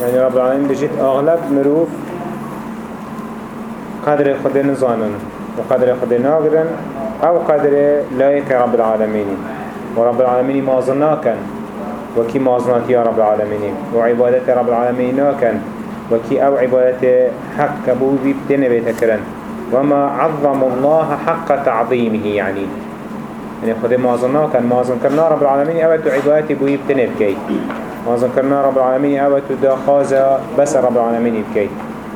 يعني رب العالمين بجيت أغلب مروف قدر خود نزانن وقدر خود ناقرن أو قدر لايك رب العالمين ورب العالمين ما ظناكن وكي ما ظنات يا رب العالمين وعبادة رب العالمين ناكن وكي أو عبادة حق كبو بيبتن بيتكرن وما عظم الله حق تعظيمه يعني يعني خود ما ظناكن ما ظن كرنا رب العالمين أو عبادة بو يبتن بكي ما ظن كرنا رب العالمين أو دا خازة بس رب العالمين بكي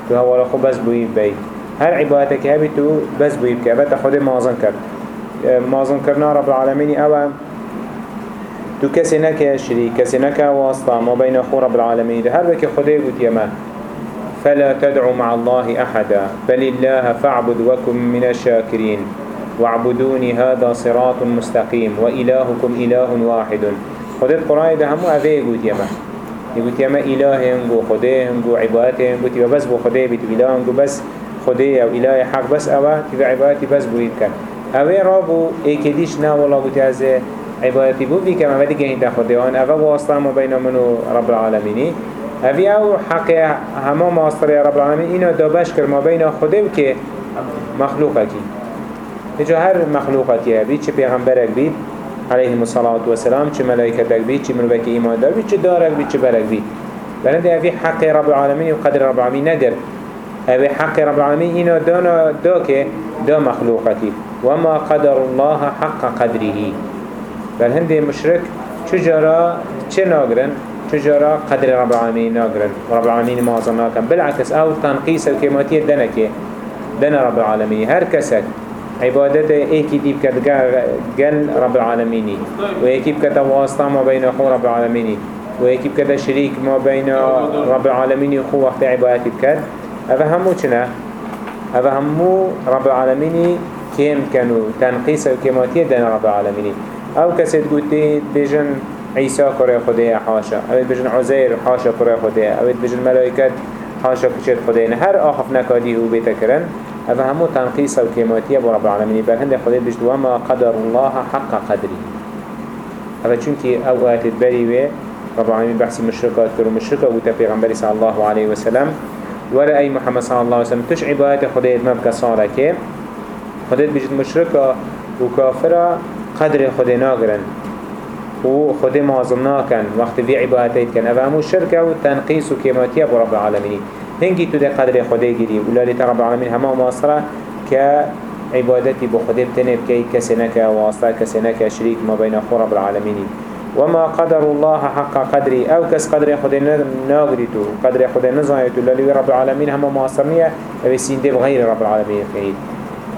تو هو لخو بس بو يبكي. هر عبادتك هبي تو بس بو يبكي؟ أبدا خود ما ظن كر ما ظن كرنا رب العالمين أو تو کسی نکه شریک کسی نکه واسطه ما بین خو رب العالمین. هر وکی خدای بود یما فلا تدعوا مع الله أحدا بل الله فاعبد وكن من الشاكرين واعبدوني هذا صراط مستقيم وإلهكم إله واحد. خد القرآن ده همو أفيه يقول يما يقول يما إله هنگو خده هنگو عبادته هنگو تبا بس بو خده بيت إله هنگو بس خده أو إله حق بس أوا تبا عبادتي بس بو يبكن أوه رابو ايكديش نا والله قلت هذا عبادتي بو بي كما بدي جهين تاخدهان أفا واسطة ما بين منو رب العالمين أفي أو حق هما ماستر رب العالمين إنا دابش كر ما بين خده وكي مخلوقكي هجا هر مخلوقاتي هبي چه پیغمبرك بيت عليه الصلاة والسلام چه ملائكتك بيت چه مروك إيمان دار بيت چه دارك بيت چه برك بيت بلده أفي حق رب العالمين وقدر رب العالمين نقر أفي حق رب العالمين إنا دانا داك دا مخلوقاتي وما قدر الله حق قدره. بل هنده مشرك چجارا چه ناگرن؟ چجارا قدر رب العالمين ناگرن. رب العالمين معظم ناكن بالعكس أو تنقيس الكيماتية دنكي دن رب العالمين هر كسك عبادت ايكي ديب كد قل رب العالمين ويكي بكت واسطة ما بين اخو رب العالمين ويكي بكت شريك ما بين رب العالمين اخو وقت عبادتي بكت هذا همو چنا هذا همو رب العالمين كيم كانوا تنقيس الكيماتية دن رب العالمين أو کسی گوتی بجن عیسی کره خدای حاشا. أو بجن عزیر حاشا کره خدای أو بجن ملائکت حاشا کچر خدای هر آخف نکادی هو بیتا أو همو تنقیص و کیماتیه بو رب العالمین بل هنده خدای بجد وما قدر الله حق أو چونکی أو آتت بری وی رب العالمین بحثی مشرکات کرو مشرکا بوتا پیغمبری صلی الله علیه وسلم. ولا أي محمد صلى الله عليه وسلم تش عبادة خديت مبكى صالة خديت بجد مشركة وكافرة قدر خود ناگرن و خود معظم ناکن وقت وی عبادتیت کن أو همو شرکه و تنقیس و کماتیه بو رب العالمین هنگی تو ده قدر خوده گیری. و لالیت رب العالمین همه ماصره که عبادتي بخده بتنب كي كسنك واسطة كسنك شريك ما بين أخو رب العالمين وما قدر الله حق قدري أو كس قدر خد ناغريتو قدر خد نزايتو للي رب العالمين هم معصرنية أو سيندب غير رب العالمين فيه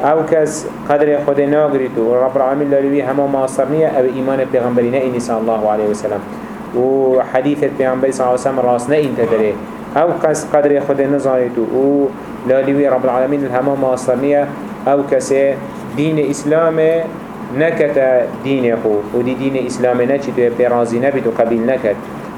أو کس قدر خود ناگرید و رب العالمین لالوی همه معاصر نیه أو ایمان پیغمبری نه اینی صلی الله علیه وسلم و حدیث پیغمبری صلی الله علیه وسلم راست نه این تدره أو کس قدر خود نزانید و لالوی رب العالمین همه معاصر نیه أو کس دین اسلام نکت دین خو و دی دین اسلام نه چی تو پیرازی نبید و قبیل نکت.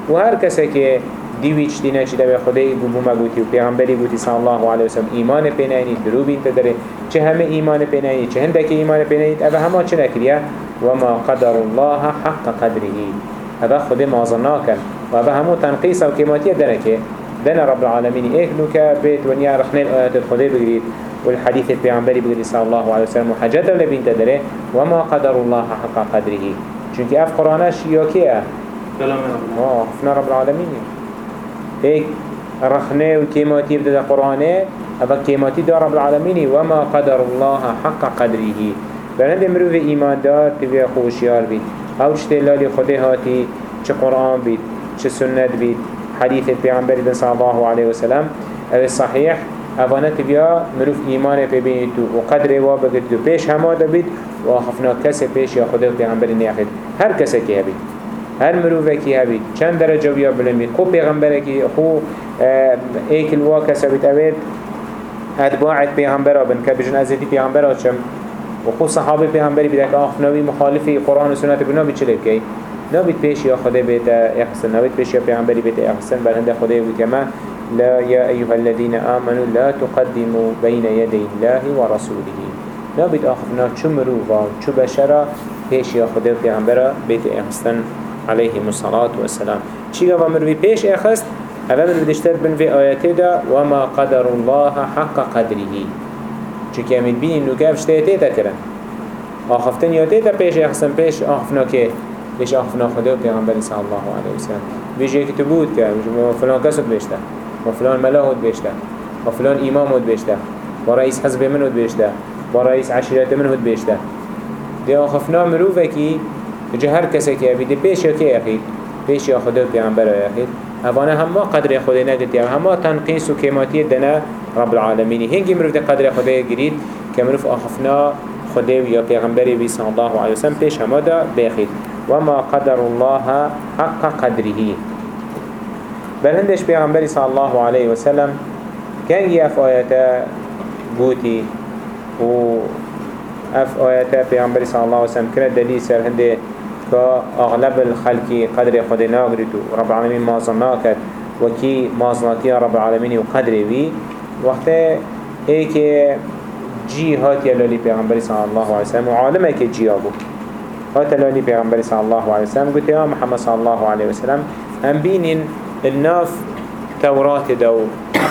و هر کسی که دیویچ دینا چی دو خدای بو مگوتی و پیغمبری بوتی صلی الله علیه وسلم ایمان پینینی دروب این تدره. چه همه ایمان پینینی چه هنده که ایمان پینینی اوه همه چه نکریه. وما قدر الله حق قدره. اوه خود مازنا کن و اوه همه تنقیص و کماتی درکه. دنا رب العالمين. إيه لك بيت ونيا رخنين آيات الخدي بقريد والحديث البيعنبري بقريد صلى الله عليه وسلم. وحاجته لبين تدري وما قدر الله حق قدره. چونك اف قرآنش يوكيه كلام رب. رب العالمين. هيك رخنه وكيماتي بدأ قرآنه أفا كيماتي دار رب العالمين. وما قدر الله حق قدره. بلند مروف إيمان دار تبقى خوشيار بيت أو چتلالي خده هاتي چه قرآن بيت چه سنة بيت حديث البيعنبري صلى الله عليه وسلم. أو الصحيح أفانا تبقى مروف إيمان ببينتو. وقدر وابقتو بيش هما دا بيت وخفنا كسي بيش يا خده البيعنبري نياخد هر كسي كي هبيت هر مروفه کی هبید. چند درجه بیا بلمید. خو پیغمبره کی خو ایک الواقع سبیت اوید اتباعت پیغمبره بن. که بجن ازیتی پیغمبره چم؟ و خو صحابه پیغمبری بیده که آخ نوی مخالفی قرآن و سنت بنا بید چلی نبید پیش یا خدا بیت احسن نبید پیش یا پیغمبری بیت احسن بل هنده خدا بود کما لا يا أيها الذين آمنوا لا تقدموا بين يدي الله ورسوله نبید آخفنا چو مروفا چو بشرا. پیش یا خدا پیغمبره بیت احسن عليه الصلاة والسلام چی گفت مروی پیش اخست أفا من بدشتر بن في آياته دا وما قدر الله حق قدره. چونك امين بين انو كيف شتيته تكرن آخفتن يا تيتا پیش اخسن پیش آخفنا که پیش آخفنا خدا و پیغمبر صلی الله علیه وسلم بیجه که بود که فلان کس بود بیشتر و فلان ملا بود بیشتر و فلان امام بود بیشتر و رئیس حزب من بود بیشتر و رئیس عشیرت من بود بیشتر دی آخفنا مروفه کی جه هر کسی که بیده پیش یا که اخید پیش یا خدا و پیغمبر اخید اوانه همه قدر خدا نگتی همه تنقیس و کماتی دنه رب العالمین. هنگی مروف قدر خدا گرید که مروف آخفنا خدای یا پیغمبری بی الله علیه وسلم پیش همه دا بخید وما قدر الله حق قدره. بل هندش پیغمبری صلی الله علیه وسلم کنگی اف آیتا بوتی و اف آیتا پیغمبری صلی الله علیه وسلم کنه دلیل سر هنده که اغلب الخلقی قدر خود ناگریتو رب العالمین مازن ناکد وكي مازناتي رب العالمين وقدره بي وقت إيه که جي هات يلالي پیغمبر صلى الله عليه وسلم كي جي ابو هات يلالي پیغمبر صلى الله عليه وسلم. قلت يا محمد صلى الله عليه وسلم هم بينين؟ الناف توراة دو.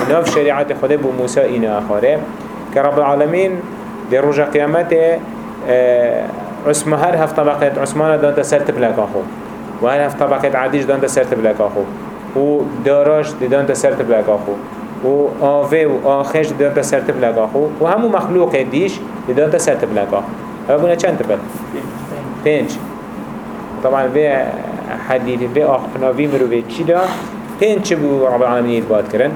ناف شريعة خده بو إنا أخاره كرب العالمين دي رجع قيامته آه عثمان هر هفت طبقات عثمان دانت سرتب لك أخو وهر هفت طبقات عديش دانت سرتب لك أخو و داراش دانت سرتب لك أخو و آوه و آخش داد سرتب لگا خو و همو مخلوق دیش داد سرتب لگا اما بونه چند تبل؟ پنج طبعا به حدیث به آخناوی مروی چی دا؟ پنج چه بو رب العالمین باد کرن؟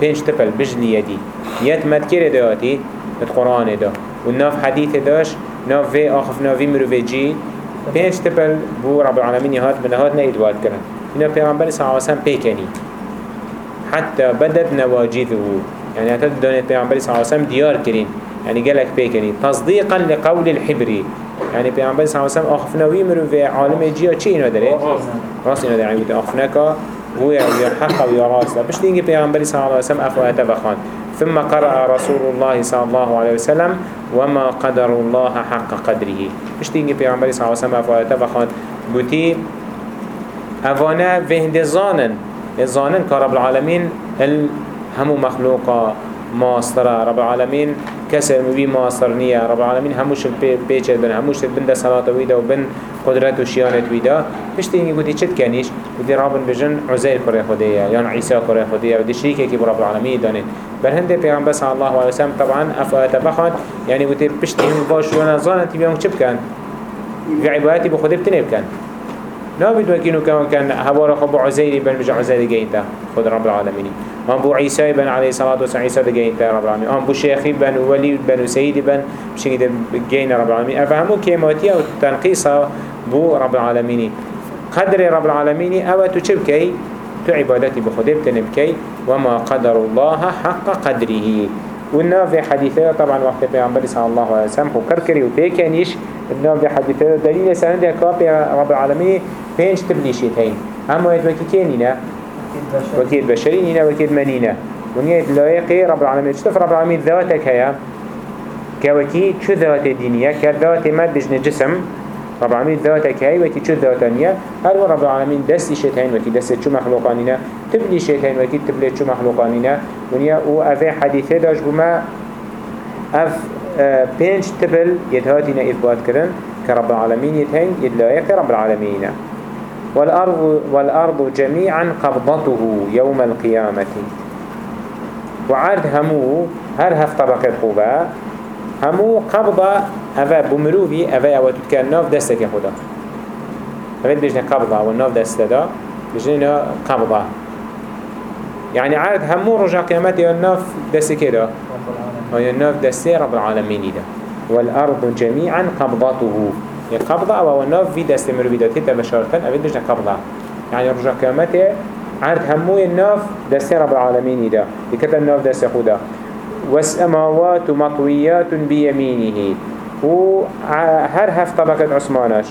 پنج تبل بجلی یدی. یت مدکر داتی ات قرآن دا. و ناف حدیث داش ناف به آخناوی مروی جی پنج تبل بو رب العالمین هات بنهات نید باد کرن. اینا پیغمبر صلی پیکنی. حتى بدت نواجذه يعني دون پیغمبر صلى الله عليه وسلم ديار كرين يعني قالك بيكني تصديقا لقول الحبري يعني پیغمبر صلى الله عليه وسلم أخفنا ويمرو في عالم جيا چه إنو داره؟ راس إنو داره يعني أخفناك هو يا حق ويا راس بش تيجي پیغمبر صلى الله عليه وسلم أفوات بخان ثم قرأ رسول الله صلى الله عليه وسلم وما قدر الله حق قدره. بش تيجي پیغمبر صلى الله عليه وسلم أفوات بخان قلتي أفانا فهند ظانن الظانن كرب العالمين همو مخلوقا ماسترا رب العالمين كسر مبي ماستر نية رب العالمين هموش البيچ بن هموش بن صلاة ويدا وبن قدرت وشيانت ويدا مش تيجي قدي چت كانيش قدي رابن بجن عزير كره خديه يعني عيسى كره خديه ودي شريكه كي رب العالمين دانت بل هنده پیغمبر صلى الله عليه وسلم طبعا افات بخد يعني قدي بشتي باش وأنا ظانت بيوم چب كان في عبادتي بخده بتنب كان نابد وكينو كان كان هوارا خب عزيري بن بجع عزيري جينتا خد رب العالمين. هم بو عيسى بن عليه الصلاة والسلام عيسى جينتا رب العالمين. هم بو شيخي بن ولي بن سيد بن بشكل جين رب العالمين. أفهموا كيماتيا وتنقيصها بو رب العالمين. قدر رب العالمين أو تشبكي تعبادتي بخده بتنبكي وما قدر الله حق قدره. ونا في حديثة طبعا وقت پیغمبر صلى الله عليه وسلم فكر كري وبيكنيش ابن في حديثة. دليل سند كاب رب العالمين بينش تبليشيت هين أما يتوكي كينينا؟ وكيد بشرينينا وكيد منينا. ونيت لايقي رب العالمين. اشتف رب العالمين ذاتك هيا؟ كوكي شو ذات دينية كذات ما بجن جسم؟ رب العالمين ذاتك هاي وكي شو ذاتانية هل رب العالمين دستي شيتين وكي دست شو مخلوقانينا تبلي شيتين وكي تبلي شو مخلوقانينا ونيا وأفي حديثة داش بما أف بينش تبل يدهاتنا إثبات كرن كرب العالمين يتهين يدلايك رب العالمين والأرض, والأرض جميعا قبضته يوم القيامة وعرض همو هر هف طبقة خوبا همو قبضة أفا بمروفي أفا أوتو كان ناف دستك خدا. أفا بيجنا قبضة والناف دست دا بيجنا قبضة. يعني عرض همو رجع قيامتي الناف دستك دا؟ هاي الناف دستي رب العالمين دا. والأرض جميعا قبضته قبضة أو الناف في دست مروفي دا. تيتا بشارتن أفا بيجنا قبضة. يعني رجع قيامتي عرض همو الناف دستي رب العالمين دا. يكتب الناف دست خدا. والسماوات مطويات بيمينه. و هر هفت طبقة عثمانش.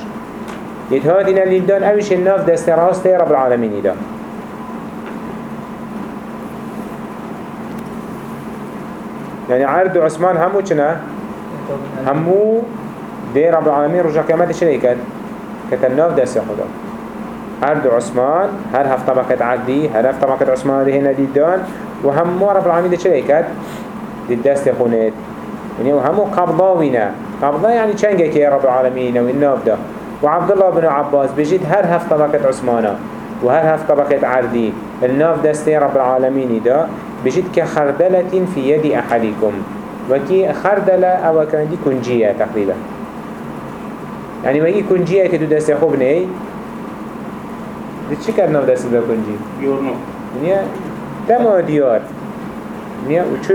يتهادنا للدان اوش الناف دست راست رب العالمين دا. يعني عرض عثمان همو چنا همو دي رب العالمين رجع كامات شريكت كت الناف دست خدا. دو عثمان هر هفت طبقة عقدي هر هفت طبقة عثمان ده هنا ديدان وهم رب العالمين ده چه كد دي دست خونت يعني وهمو قبضاوينا قبضا يعني چنگه يا رب العالمين والناف ده وعبد الله بن عباس بجد هر هفت طبقة عثمانه وهر هفت طبقة عردي الناف دستي رب العالمين ده بجد كخردلة في يد أحدكم وكي خردلة أو كان دي كنجية تقريبا يعني ما هي كنجية كدو دستي خوبني دي چه کرد ناف دستي ده كنجي؟ يورنو يعني تما ديار يعني وچو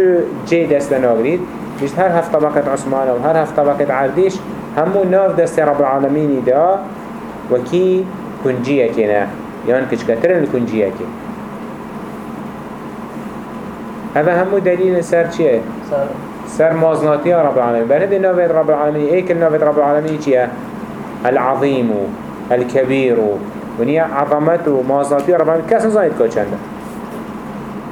جي دست ناغريد بجد هر هفت طبقة عثمانه وهر هفت طبقة عرديش همو ناف دست رب العالمين ده وكي كنجية كنا يعني كشكترن الكنجية كنا هذا همو دليل سر چيه؟ سر. مازناتي رب العالمين بل هذه نافذ رب العالمين ايك النافذ رب العالمين چيه؟ العظيم الكبير ونيا عظمته مازناتي رب العالمين كاس نزانيد كو چنده؟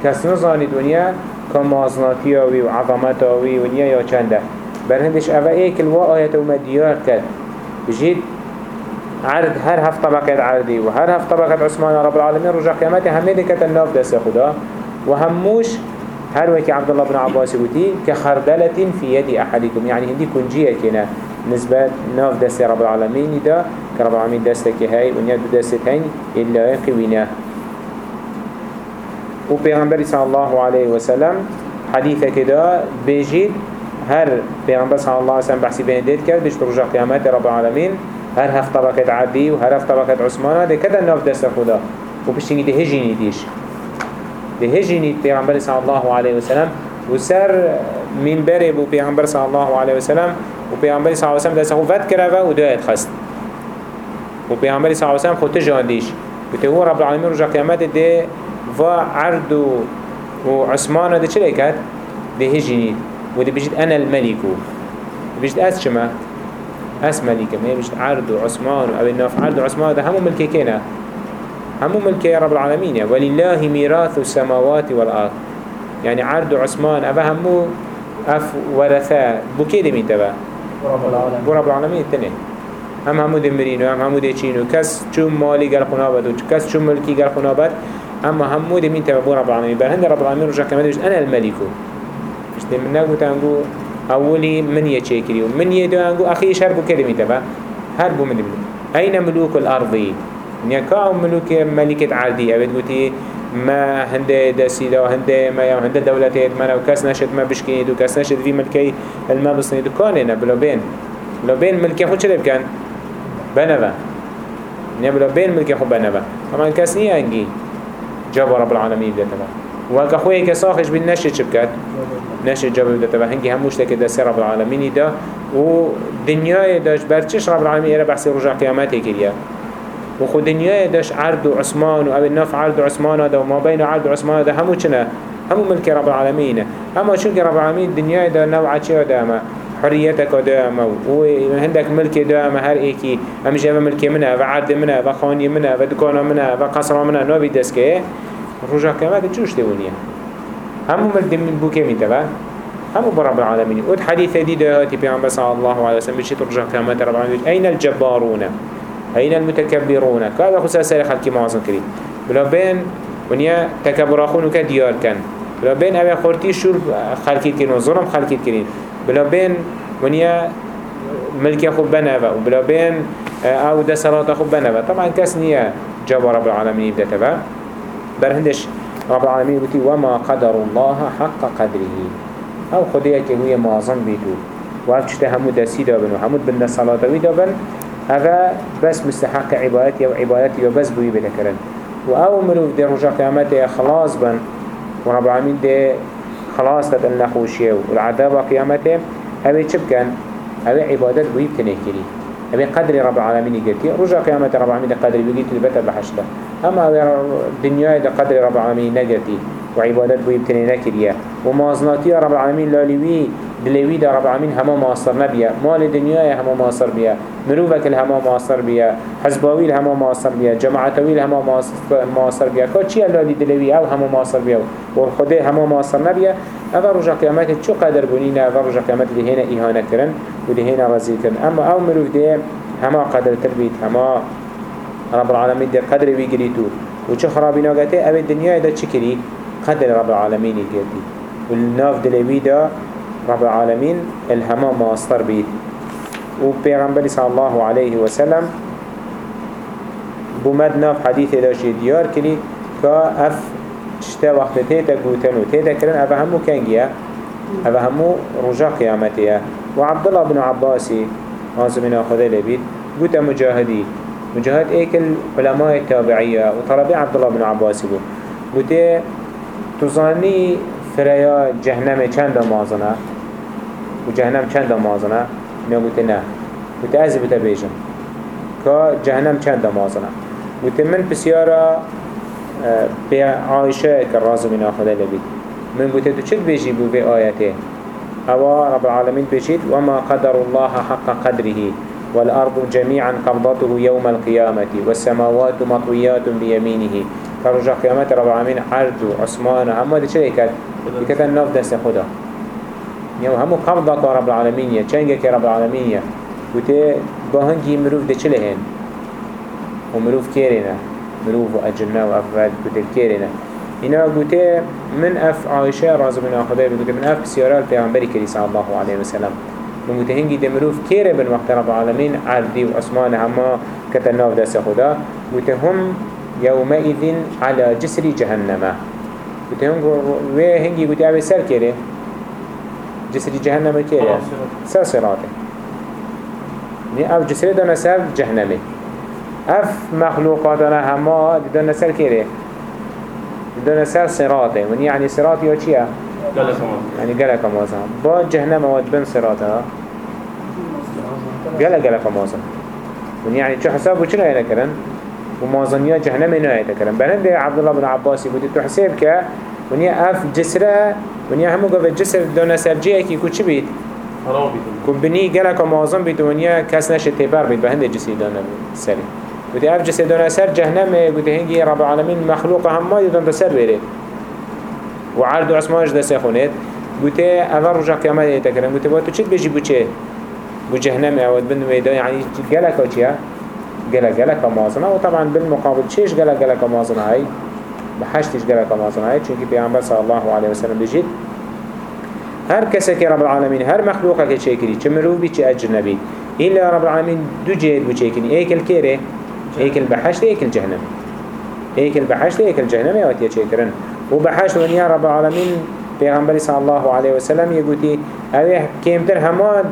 كاس نزانيد ونيا كمازناتي وي وعظمته وي ونيا يا چنده. بل هندش اوه ايك الوا آيات ومديار كد بجيد عرض هر هفت طبقة عرضي وهر هفت طبقة عثمان رب العالمين رجع قيامته همه دكت الناف دست خدا. وهموش هر وكي عبد الله بن عباس قلتي كخردلة في يد أحدكم يعني هندي كنجية كنا نسبة ناف دست رب العالمين دا كرب العالمين دستك هاي ونيا دست هاي إلا يقوينا وبيغنبري صلى الله عليه وسلم حديثة كده بيجيد هر پیغمبر صلی الله علیه وسلم بحثی بین دید کرد بيش رجع قیامت رب العالمین هر هفت طبقت عبی و هر هفت طبقت عثمانه ده کدن ناف دست خدا و بشتینگی ده هجینی دیش ده هجینی پیغمبر صلی الله علیه وسلم و سر منبر بو پیغمبر صلی الله علیه وسلم و پیغمبر صلی الله علیه وسلم دست و دایت خست و پیغمبر صلی الله علیه وسلم خود جاندیش بته هو رب العالمین رجع قیامت ده و عرض و عثمانه ده چه کرد ده هجینی ودي بيجد أنا الملك. بيجد أس شما أس ملك. ما بيجد عرض وعثمان أو الناف عرض وعثمان ده همو ملكي كينا؟ همو ملكي يا رب العالمين. ولله ميراث السماوات والأرض. يعني عرض وعثمان أبا همو أف ورثاء بكي دي مين تبا؟ رب العالمين. التنين هم همو دمرين هم همو ديچين كس چون مالي قال خنابت وكس چون ملكي قال خنابت أما همو دي مين تبا رب العالمين؟ بل هند رب العالمين رجع كمان أنا الملك. اشتي من نقول تانجو أولي من يشكري ومن يدو أنجو أخي شربو كلمة تبا هربو من الملوك أين ملوك الأرض؟ يعني كاو ملوك ملكة عادي. أبد قلتي ما هنده دسيدا وهنده ما يا هنده دولتات ما لو كاس نشد ما بشكيد وكاس نشد في ملكي الماء بصنيد كاننا بلو بين لو بين ملكي خود شرب كان؟ بنبا يعني بلو بين ملكي خود بنبا طبعا كاس نيه انجي جاب رب العالمين ده تبا وكا خويا كساخش بالنشد شبكات نشد جاب ده تبا هنجي هموش تك ده سر رب العالمين ده و دنيا داش برچش رب العالمين يرى بحث رجع قيامته كريا. وخو دنيا داش عرض وعثمان وأبي الناف عرض وعثمان هذا وما بين عرض وعثمان هذا همو چنا همو ملك رب العالمين. أما شو رب العالمين دنيا ده نوع چه داما حريتك داما وعندك ملك داما هر إيكي. هم جاب ملك منها وعرض منها وخاني منها ودكان منها وقصر منها نوبي دسكه رجع قيامته چوش دونيه همو ملك من بوكي ميتبا همو برب العالمين. ود حديث دي دهاتي بيعمل صلى الله عليه وسلم. بشي ترجع رب العالمين. أين الجبارون؟ أين المتكبرون؟ كذا خصوصا سر خلق معظم كريم. بلا بين ونيا تكبر أخون كديار كان بلا بين أبي خورتي شور خلقي كريم وظلم خلقي كريم بلا بين ونيا ملك أخو بنابا وبلا بين أو ده صلاة أخو بنابا طبعا كاس نيا جاب رب العالمين تبا برهندش رب العالمين بتي وما قدر الله حق قدره. أو خديك هو معظم بيتو وعرفت همو دسي دابن وهمو بن صلاة ويدابن هذا بس مستحق عبادتي وعبادتي وبس بوي بذكرن وأو مروف دي رجع قيامته خلاص بن. ورب العالمين دي خلاص تتن نخوشيه والعذاب قيامته هذا كان هذا عبادت بوي بتنكري هذا قدر رب العالمين قلتي رجع قيامته رب العالمين قدر بيجي تلبته بحشته أما الدنيا ده قدر رب العالمين نجتي وعبادت بوي بتني نكريه ومازناتي رب العالمين لالوي دلوي ده رب العالمين هما ماصر نبيا. مال الدنيا هما ماصر بيا. مروفك الهما ماصر بيا. حزباوي الهما ماصر بيا. جماعتوي الهما ماصر بيا. كاتشي اللالي دلوي أو هما ماصر بيا. وخده هما ماصر نبيا. هذا رجع قيامته شو قدر بنينا هذا رجع قيامته اللي هنا إهانة كرن واللي هنا رزي كرن. أما أو مروف ده هما قدر تربيت. هما رب العالمين دي قدر بيجريتو وچه خرابي ناقته أو الدنيا دا چكري قدر رب العالمين يجريتي والناف دلوي دا رب العالمين الهما ماستر بيت وبيغمبر صلى الله عليه وسلم بومد ناف حديث داشي ديار كلي كا اف تشتا وقت تيتا قوتن تيتا كرن افا همو كنجيا افا همو رجا قيامتيا وعبد الله بن عباسي عاصمنا خذي لبيت قوت مجاهدي مجاهد ايك العلماء التابعية وطلبي عبد الله بن عباسي بو قوت تظاني فريا جهنم چند مازنا وجهنم چند مازنا نه قوت نه قوت ازي بتبيجم كا جهنم چند مازنا قوت من بسيارة بي عائشة كالراز من آخذ لبيت من قلت تو چل بيجي بو في آياته أوا رب العالمين بيجيت وما قدر الله حق قدره والأرض جميعا قبضته يوم القيامة والسماوات مطويات بيمينه فرجع قيامة رب العالمين عرض عثمان أما دي چلي كات كتا الناف دست خدا يوم همو قبضة رب العالمين يا چنگه رب العالمين يا قلت باهنجي مروف دي چلي هن ومروف كيرنا مروف و اجنه و افراد كتل كيرنا هنا قلت من اف عائشة رازو من آخده قلت من اف بسيارة البيغمبري كري صلى الله عليه وسلم. من قلت هنجي دي مروف كيره بن وقت رب العالمين عردي و عثمان هما كتناف داس خدا قلت هم يومئذ على جسر جهنم قلت هنجي قلت اوه سر كيره جسر جهنم كيره سر صراطه أو جسر دانا سر جهنمه. اف مخلوقاتنا هما دون سر كيري دون سر صراطه من يعني صراط يا چيا يعني قلق موزا با جهنم واد بن صراطها قلق قلق موزا من يعني شو حسابه چنا ينكرن ومازنيا جهنم نهاية كرن بلند عبد الله بن عباس يقول تحسب ك ونيا اف جسره ونيا همو قبل جسر دون سر جيه كي كو چي بيت كو بني قلق موازن بيت ونيا كاس نشه تبار بيت بهند جسي دون سري قلت اف جسدنا سر جهنم قلت هنجي رب العالمين مخلوق هم ما يدون تسر بيري وعرض عثمانش دسه خونت قلت اول رجع كما يتكلم قلت باتو چت بيجي بو چه بو جهنم اود بن ميدا يعني جلك أو چيا جلك جلك مازنا وطبعا بالمقابل چيش جلك جلك هاي بحشتش جلك مازنا هاي چونكي پیغمبر صلى الله عليه وسلم بيجيت هر که رب العالمین هر مخلوقه که چه کری چه اجنبی إلا رب العالمين دو جيد بو چه کری ایک الكيره هيك البحشت هيك الجهنم هيك البحشت هيك الجهنم يا وتي شكرن وبحشت ونيا رب العالمين پیغمبر صلى الله عليه وسلم يقولي اوه كيمتر هما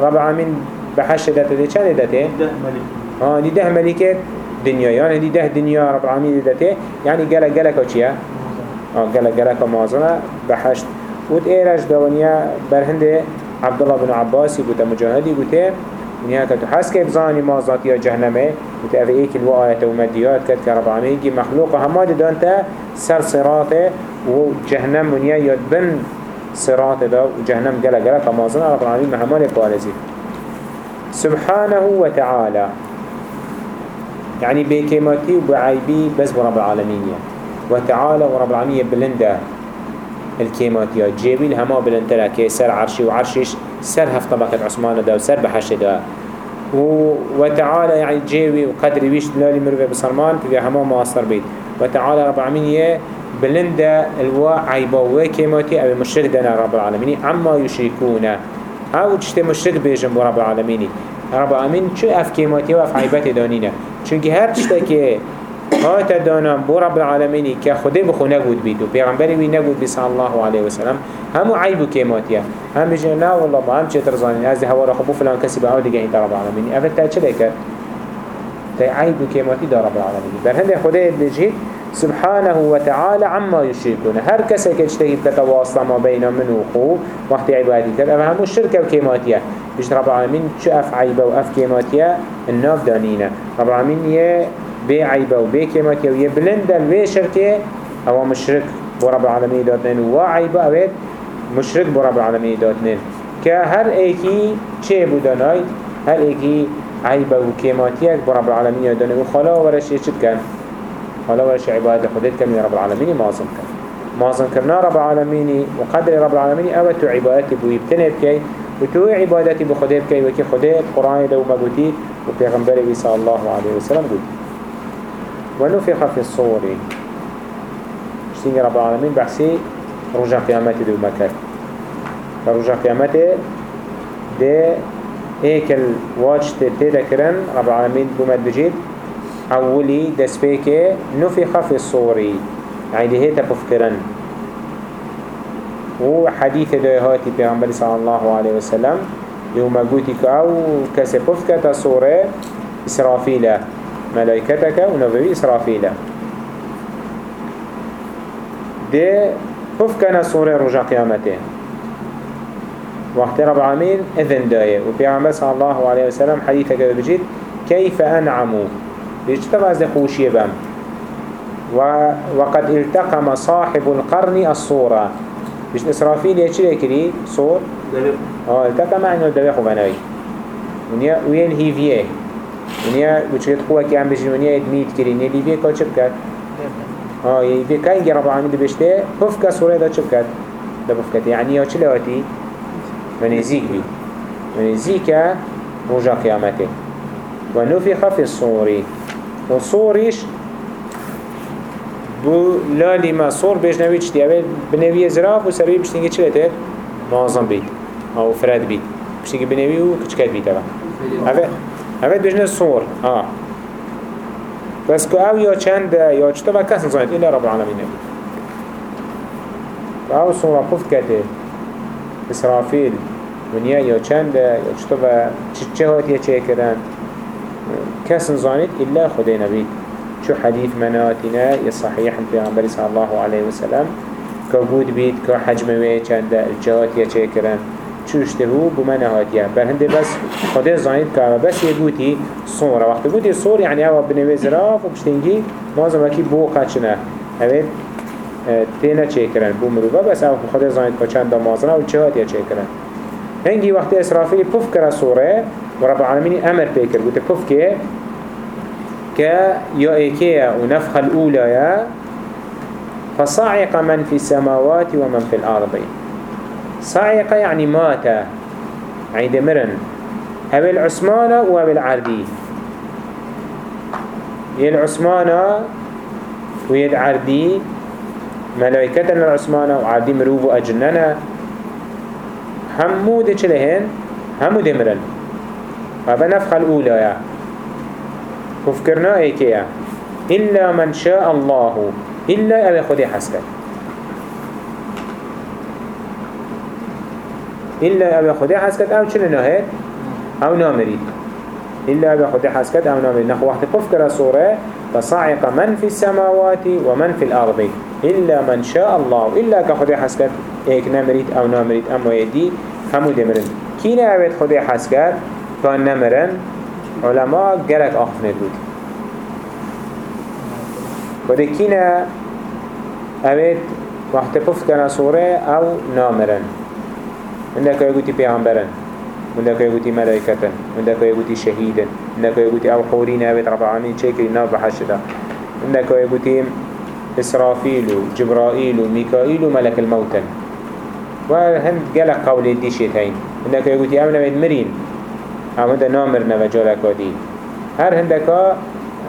رب العالمين بحشت داته دي چند داته؟ ده ملك آه دي ده ملكة دنيا يعني دي ده دنيا رب العالمين داته يعني قلق قلق وچيا آه قلق قلق موازنة. بحشت. ود ايرش دوانيا برهند عبد الله بن عباس يقول مجاهد يقول ونیا که تو حس که بزانی ما ذاتی یا جهنمه. و تو اوه ایک ألو آیت و مدیات کد که رب العالمین گی مخلوق همه دان تا سر صراطه و جهنم ونیا یاد بن صراطه دا. و جهنم گله گله فمازن رب العالمین مهمان پارزی. سبحانه وتعالى يعني بكلماتي وبعيبي بس برب العالمين وتعالى ورب العالمين بلنده الكيماتيا جيبين هما بلنتلا كي سر عرشي وعرشيش سر هف طبقة عثمان دا وسر بحش دا. وتعالى يعني جيبي وقدري ويش دلالي مروفي بسلمان كي هما ماستر بيت. وتعالى رب العالمين بلند الوا عيبا وكيماتي أو مشرك دنا رب العالمين. عما يشركون. أو تشت مشرك بيجن رب العالمين. رب العالمين شو اف كيماتي واف عيبات دانينا چونك هر تشتكي هات دانم بو رب العالمين که خده بخو نگود بید و پیغمبری وی نگود بی صلی الله علیه وسلم. همو عیب و کیماتیه هم بجن نه والله ما هم چه ترزانین از هوا را خبو فلان کسی به دیگه این رب العالمين افت تا چه لیکر تا عیب و کیماتی دا رب العالمين بر هنده خده بجید سبحانه وتعالى عما يشركون. هر كسي كجتهي بتتواصل ما بين من وخو وقت عبادي كر أما همو الشركة وكيماتية بيش رب العالمين شو أف عيبة وأف كيماتية الناف دانينا رب العالمين يه بي عيبه و بي كيماتيا و يبلند الوي شركه أو مشرك برب العالمين داتنين و عيبه اوید مشرك برب العالمين داتنين که هر ایکی چه بودنای هر ایکی عيبه و كيماتيا برب العالمين داتنين و خلا خلا ورش عبادة خدت كان رب العالمين؟ معظم كان معظم كرنا رب العالمين وقدر رب العالمين أو تو عبادتي بو يبتنب كي وتو عبادتي بخده بكي وكي خده القرآن دو مبوتي وبيغمبر صلى الله عليه وسلم قلت. ونفخ في الصور. اشتين رب العالمين بحسي رجع قيامته دو مكان فرجع قيامته ده هيك الواجت تذكرن رب العالمين بمد بجيد أولي دسبيك نفخ في الصور يعني هيتا بفكرن وحديث دهاتي بيغمبر صلى الله عليه وسلم. يوم قوتك أو كسبفكة صورة إسرافيلة ملائكتك ونبوي إسرافيلة. ده ففكنا صورة رجع قيامته. وقت رب العالمين إذن داية. وبيعمل صلى الله عليه وسلم حديثة كده بجيت كيف أنعموا بيجتبع زي خوشي بام وقد التقم صاحب القرن الصورة. مش إسرافيل يشيل يكري؟ صور؟ آه التقم معنى الدبيخ وبناي ونيا وين هي فيه ونيا بتشكت قوة كي عم بيجي ونيا يدميت كري. نيا ليبيا كات شبكات آه يبي كاين رب العالمين دبشته ففك صورة دا شبكات دا ففكت يعني يا شلواتي من يزيك بي من يزيك رجع قيامته. ونفخ في الصور. وصورش بو لالی ما صور بیش نوی چتی اول بنوی زراف و سروی بشتینگی چلی تر معظم بید أو فرد بید بشتینگی بنوی و کچکت بید اول اول بیش صور آه بس که أو یا چند یا چطور و کس نزاید ایلا رب العالمین نبید أو صورة قفت کته اسرافیل ونیا یا چند یا چطور و چه هاتیه چه کردن کس نزاید ایلا خدا نبید شو حديث مناتنا يصحيح في عمبر صلى الله عليه وسلم. كبود بيت كحجم ويچند الجهات يچكرن چوش تهو بمن بل هنده بس خدا زايد كاما بس يقوتي صورة وقت قوتي صور يعني هوا بنوي زراف وبشتنجي مازم وكي بو قاتشنا هويت تينا چكرن بو مروبا بس أو خدا زايد كا چند مازنا و چهات يچكرن هنگي وقت اسرافيل پف کرا صورة ورب العالمين أمر بيكر قوتي پف که يا إيكيا ونفخ الأولى فصعق من في السماوات ومن في الأرض. صعق يعني مات يعني دمرن هذا العثمانة وهذا العردي يا العثمانة ويا العردي ملائكتنا العثمانة وعردي مروف أجننا همو دي چلهن همو دمرن هذا نفخ الأولى كفكرنا ايكيا إلا من شاء الله. إلا أبي خدي حسكت إلا أبي خدي حسكت أو چنه نهيت أو نامريد إلا أبي خدي حسكت أو نامريد نحو وقت كفكر سورة فصعق من في السماوات ومن في الأرض. إلا من شاء الله. إلا كخدي حسكت إيك نامريد أو نامريد أما يدي همو دمرن. كينا أبي خدي حسكت كان نمرن علماء گرک آخفنه بود. وده کینا اوید وقت پفت کنه صوره أو نامرن. منده که یکوتی پیغمبرن منده که یکوتی ملائکتن. منده که یکوتی شهیدن. منده که یکوتی أو حورین اوید رب العالمین چه کری ناف بحشده منده که یکوتی إسرافيل وجبرائيل وميكائيل وملك الموتن. وهند قلق قول ديشيتين هندك يقول أمنا مرين هم هنده نامر نوجالك ودي هر هندكا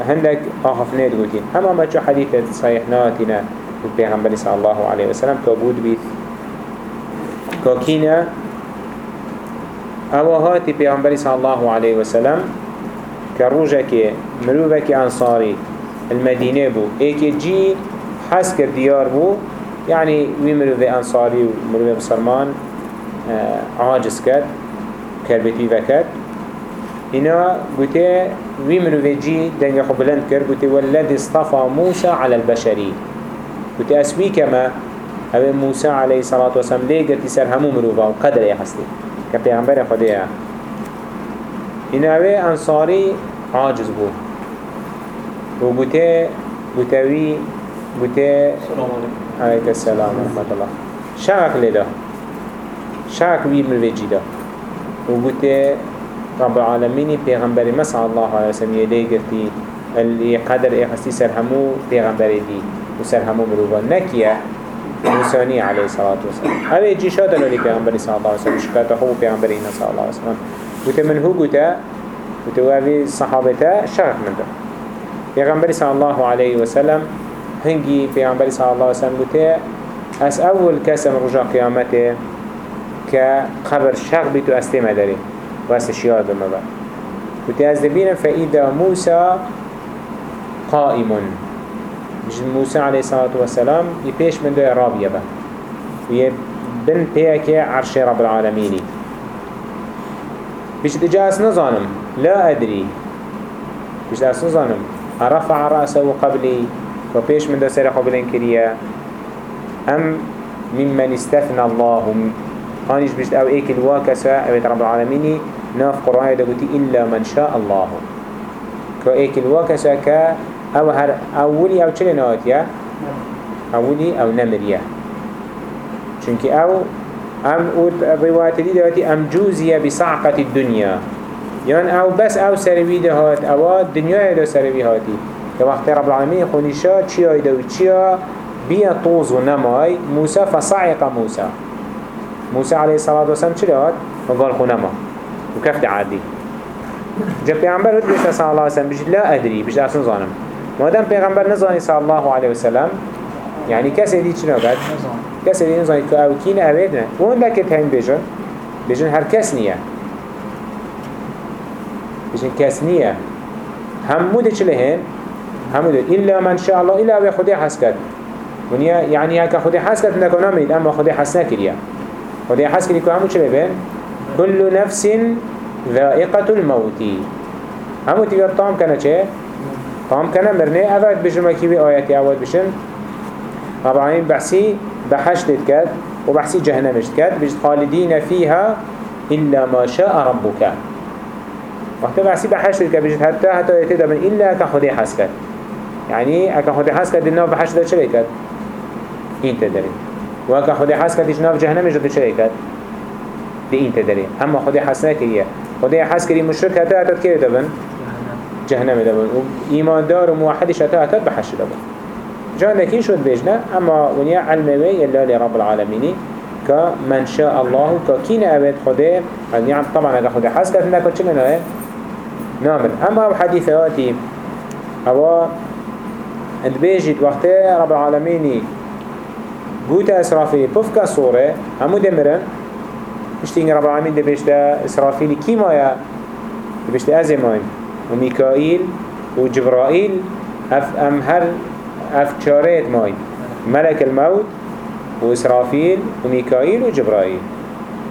هندك آخفنات قوتين هما ما جو حديث صحيح ناتنا البيغمبر صلى الله عليه وسلم كابود بيت كاكينا أواهات البيغمبر صلى الله عليه وسلم كروجك مروفك أنصاري المدينة بو. ايكي جي حس ديار بو. يعني ويمروف أنصاري ومروف بسرمان عاجز كد كربتي وكد إنا قلت وي مروفيجي دنيا خو بلند كر قلت والذي اصطفى موسى على البشري قلت أسوي كما؟ هذا موسى عليه الصلاة والسلام ليه قلت سر همو مروفا وقدر يا حستي كبيغمبر خديها إنا هذا أنصاري عاجز بو. وقلت قلت وي قلت عليك السلام ورحمة الله. شاك لده. شاك وي مروفيجي ده. وقلت رب العالمين. پیغمبر مسع الله عليه وسلم يلي قرتي اللي قدر اخستي سر همو پیغمبر دي وسر همو مروفا نكيا موساني عليه الصلاة والسلام هذا يجي شاد لولي پیغمبر صلى الله عليه وسلم شكاته هو پیغمبرين صلى الله عليه وسلم قلت من هو قلت وهذه صحابته شرق من ده پیغمبر صلی الله علیه و سلم هنگی پیغمبر صلی الله علیه و سلم گوته از اول کسم رجا قیامته که قبر شق بیتو استیمه داری و است شیاد بمبا گوته از دبینم فإذا موسى قائم بجد موسى عليه الصلاة والسلام يبيش من دو رابية با ويبن بيك عرش رب العالمين بجد جاس نظانم لا أدري بجد أس نظانم رفع رأسه قبلي وبيش من دو سر قبلين كريا أم ممن استثنى الله هانيش بجد أو إيك الواكسة أو رب العالمين ناف قرآن دقوتي إلا من شاء الله. كإيك الواكسة كا أو هر أولي أو چلي نواتيا أولي أو نمريا چونك أو أم الرواية دي دواتي أم جوزية بصعقة الدنيا يعني أو بس أو سروي دهات أو الدنيا دو سروي هاتي كوقت رب العالمين خونيشا چيا يدوي چيا بيا طوز ونماي موسى فصعق موسى موسى عليه الصلاة والسلام چلي وقال خونما وكفت عادي جب پیغمبر رد بيشتا صلى الله عليه وسلم بيجي لا أدري بيجي أصلا ظانم مادام پیغمبر نزاني صلى الله عليه وسلم يعني كسي دي چنا قد كسي دي نزاني كو أو كين اويدنا وون لكت هين بيجن بيجن هر كس نية بيجن كس نية همو دي چله هين همو دي إلا من شاء الله إلا أبي خدي حسكت ونيا يعني هكا خدي حسكت نكو ناميد أما خدي حسنا كريا خدي حسكت كو همو چله بين كل نفس ذائقة الموت. همو تيجي طعم كنا چه؟ طعم كنا مرنه. أفاد بجمع كيوي آياتي أول بشن رب العالمين بحسي بحشت كد وبحسي جهنم كد بجد خالدين فيها إلا ما شاء ربك وقت بحسي بحشت كد بجد حتى حتى يتدى من إلا كخدي حس كد يعني أكا خدي حس كد الناف بحشت ده شري كد وأكا خدي حس كد إجناف جهنم جد شري كد دي إنت داري أما خدي حسنا كريه خدي حس كري مشرك حتى حتى كده دبن؟ جهنم. دبن. وإيمان دار وموحدش حتى حتى بحشت دبن. جان لكن شد بيجنا أما ونيا علمي يلا لرب العالمين كمن شاء الله ككين أبد خده يعني طبعا هذا خده حس كتنا كتشنا نوه نامر أما حديثاتي أو بيجت وقت رب العالمين قوت إسرافيل بفك صورة همو دمرن. مشتين رب العالمين ده بيجتا إسرافيل كيما يا بيجتا أزمان وميكائيل وجبرائيل أف أم هر اف چاريت ماي ملك الموت وإسرافيل وميكائيل وجبرائيل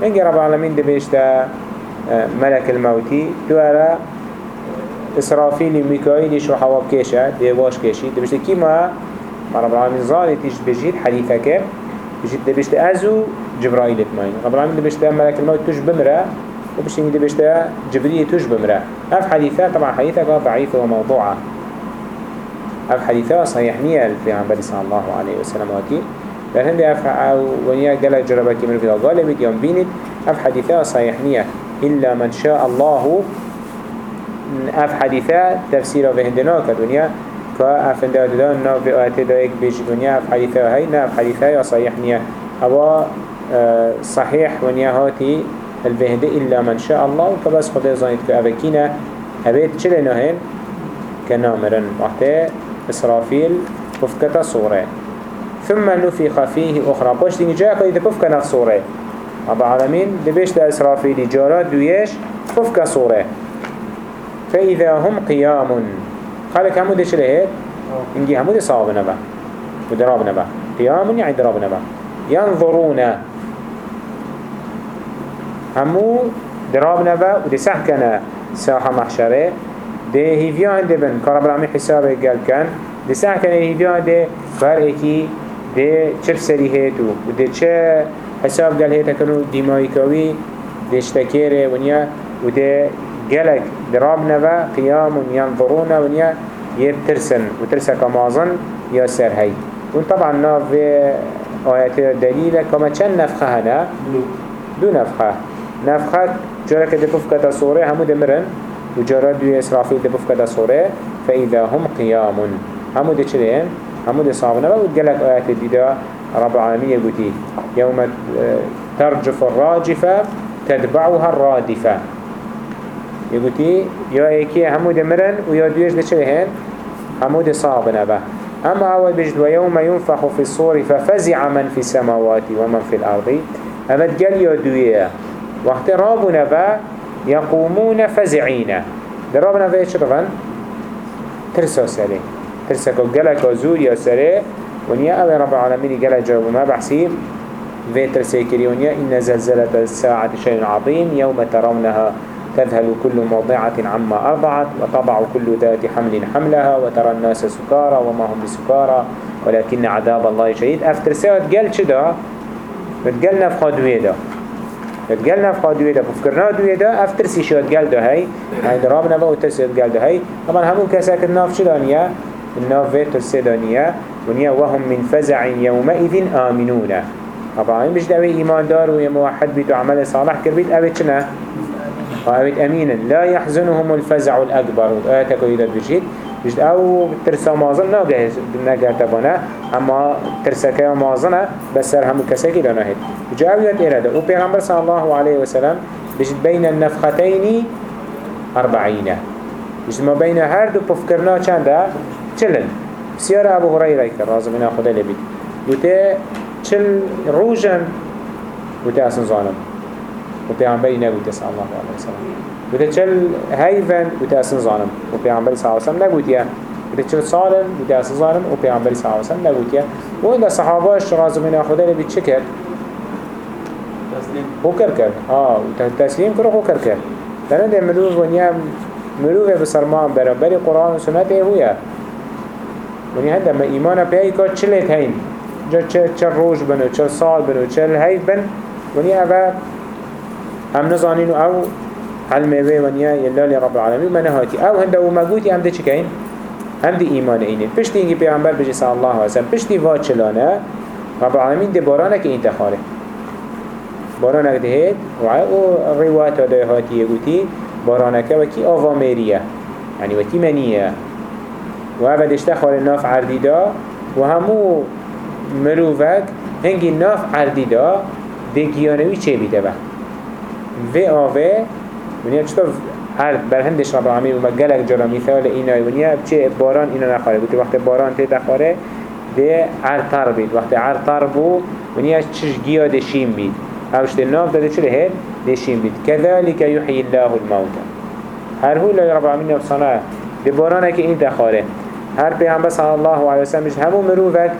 من رب العالمين دي بيشتا آه، ملك الموتي. دوارا إسرافيل وميكائيل شو حواب كيشا دي واش كيشي. دي بيشتا كيما رب العالمين ظالي تيش بجيت حديثك بجيت دي بيشتا أزو جبرائيل اتماين رب العالمين دي بيشتا ملك الموت تش بمرا وبشتين دي بيشتا جبريل تش بمرا اف حديثة طبعا حديثة ضعيفة وموضوعة اف حديثة صحيح نية في عن صلى الله عليه وسلم وكي لكن اف ونيا قال جربك من في غالب يوم بينت اف حديثة صحيح نية إلا من شاء الله اف حديثة تفسير في هندنا كدنيا كأف هندا دان نا في آيات دايك بيج دنيا اف حديثة هاي نا اف حديثة صحيح نية هو آه، صحيح ونيا هاتي الفهد إلا من شاء الله كبس خدا زايد كأبكينا هبيت چلنا هين كنامرن وقته إسرافيل بفكتا صورة ثم نفخ فيه أخرى باش جاء قد بفكنا صورة رب العالمين دبيش دا إسرافيل جارات دويش بفكا صورة فإذا هم قيام خالك همو دي شلهت إنجي همو دي صابنا با ودرابنا با قيام يعني درابنا با ينظرون. همو درابنا با ودي سحكنا ساحة محشره. ده هیویان ده بن. که رب العالمین حسابه گل کن. ده کنه هیویان ده اکی ده چه سری هیتو و ده چه حساب گل هیتا کنو دیمایی کوی. ده اشتکیره ونیا و قیام ینظرون ونیا يترسن وترسك مازن يا سر هاي وطبعا ناف آيات دليل كما كان نفخه هنا؟ دو. نفخه. نفخه جارك دفف كتا صورة همو دمرن. وجارات دوی اسرافیل دبف کده صورة. فإذا هم قيام. همو ده چلين؟ همو ده صابنه و قلت آيات دیده رب العالمين يقولي يوم ترجف الراجفة تتبعها الرادفة. يقولي يا إيكي همو مرن و يا دويش ده چلين همود صعب نبه. أما أول بجد ويوم ينفخ في الصور ففزع من في السماوات ومن في الأرض. أمد قال يدوية وقت رابنا با يقومون فزعين. درابنا با يشرفن ترسا سري. ترسا قلق وزور يا سري. ونيا أبي رب العالمين قال جواب ما بحسي. في ترسا كريونيا إن زلزلة الساعة شيء عظيم يوم ترونها تذهل كل موضعة عما أرضعت وتضع كل ذات حمل حملها وترى الناس سكارى وما هم بسكارى. ولكن عذاب الله شديد. أفتر ساعت قال شدا بتقال نفخا دويدا بتقال نفخا دويدا بفكرنا دويدا أفتر سيشات قال ده هاي. هاي دراب نبا وترسيت قال ده هاي. طبعا همون كساك الناف شدانيا الناف في ترسيدانيا ونيا وهم من فزع يومئذ آمنون. طبعا مش دعوي إيمان دار ويا موحد بيتو عمل صالح كربيت أبي وأبد أمينا لا يحزنهم الفزع الأكبر. آتك إذا بجيت بجد أو ترسا مازن ناقه ناقه تبانا أما ترسا كيا مازنه بس سر همو كساكي لنا هيد جاء يد إرادة وبيغمبر صلى الله عليه وسلم بجد بين النفختين أربعين بجد ما بين هرد بفكرنا چنده چلن. بسيارة أبو هريرة كرازم من أخذ لبيت وتي چل روجن وتي أسن ظالم و پیامبری نگوید صلی الله علیه وسلم. بوده چل هیفن بوده أصلا ظالم و پیامبری صلی الله علیه وسلم نگویدیه بوده چل سالم بوده أصلا ظالم و پیامبری صلی الله علیه وسلم نگویدیه و این صحابهش رازو من لبید چه کرد؟ هو كر كر آه تسليم كره هو كر كر لأن ده ملوف ونيا ملوف بسرمان برابر قرآن وسنة هويا ونيا هذا ما إيمانا بيهي كات چلت هين جا چل روش بنو چل سال بنو چل هيف بن. ونيا أبا هم نزانين أو علمه ونيا يلا لرب العالمين من او أو هندو مقودي هم ده چكين هم ده إيمان إينه پشت إنجي پیغمبر بجي صلى الله و وسلم پشت واد چلانه رب العالمين ده بارانك إنت خاله بارانك ده هيد وعو روات ده هاتي يقوتي بارانك وكي آوا یعنی يعني وكي منيه و اول خال ناف عردیدا و همو مروفک هنگی ناف عردیدا دگیانوی چه بیده بند في آوه ونیا چطور هر بر هندش رب العالمین و مگلک جرا مثال اینای ونیا چه باران اینا نخواره. بودی وقت باران تیتا خواره ده عرطر بید. وقت عرطر بو ونیا چش گیا دشیم بید. اوش ده ناف داده چه لهید دشیم بید. كذلك يحيي الله الموت. هر هو الله رب العالمین نفسانه ده بارانه که این تخاره هر پیغمبر صلی الله علیه وسلم همو مروفت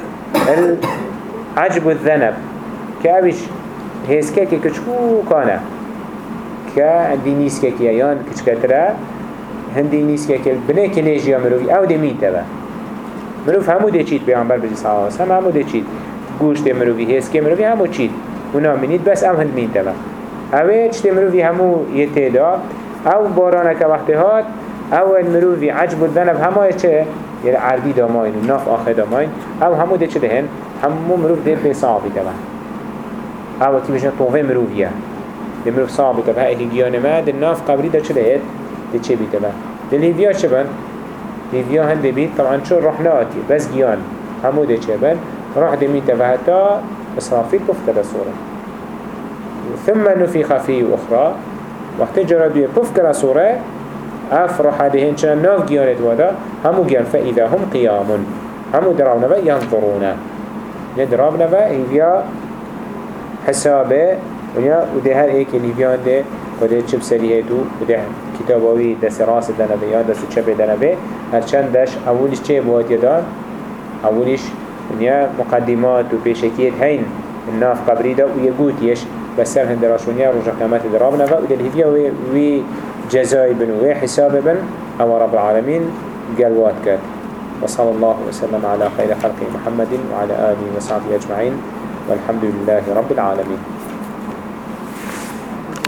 العجب الذنب. که اوش هسکه که کچکو کانه. که هندی نیست که کیان کتره هندی نیست که که بنه که نیجیا مروی او دمین تبا مروف همو ده چید پیامبر بجی صلی اللہ علیہ همو گوشت مروی هست که مروی همو چید اونا منید بس او هند مین تبا اوه چت مروی همو یه تیدا او بارانه که وقت هات اول مروی عجب الذنب همه چه یعنی عردی داماین و ناف آخر داماین او همو ده چه همو مروف ده به صعبی تبا او بشن طوفه مروفیه دمروف صعب بيتا بها اهي جيان ما ناف قبري دا چه لهيد دي چه بيتا بها دل هيفيا چه بن؟ هيفيا هند بيت طبعا شو رحنا آتي بس جيان همو دي چه بن؟ روح دي ميتا بها تا إسرافيل كفت رسولة ثم نفخ فيه أخرى. وقت جرى بيه كفت رسولة أفرح هذه چه ناف جيانت ودا همو جيان فإذا هم قيام همو دراونا با ينظرون ندرابنا با هيفيا حسابه ونیا و ده هر ایک لیویان ده و ده چپ سریه دو و ده کتاباوی دست راست دنبه یا دست چپ دنبه هرچند دش اولش چه بواد یدان اولش ونیا مقدمات و پیشکیت هین الناف قبری ده و یگوتیش بس سر هندراش ونیا رجع قیامت درابنا و ده الهیویا وی جزای بن و حساب بن أو رب العالمين قلوات كات وصلى الله وسلم على خير خلق محمد وعلى آله وصحبه أجمعين والحمد لله رب العالمين.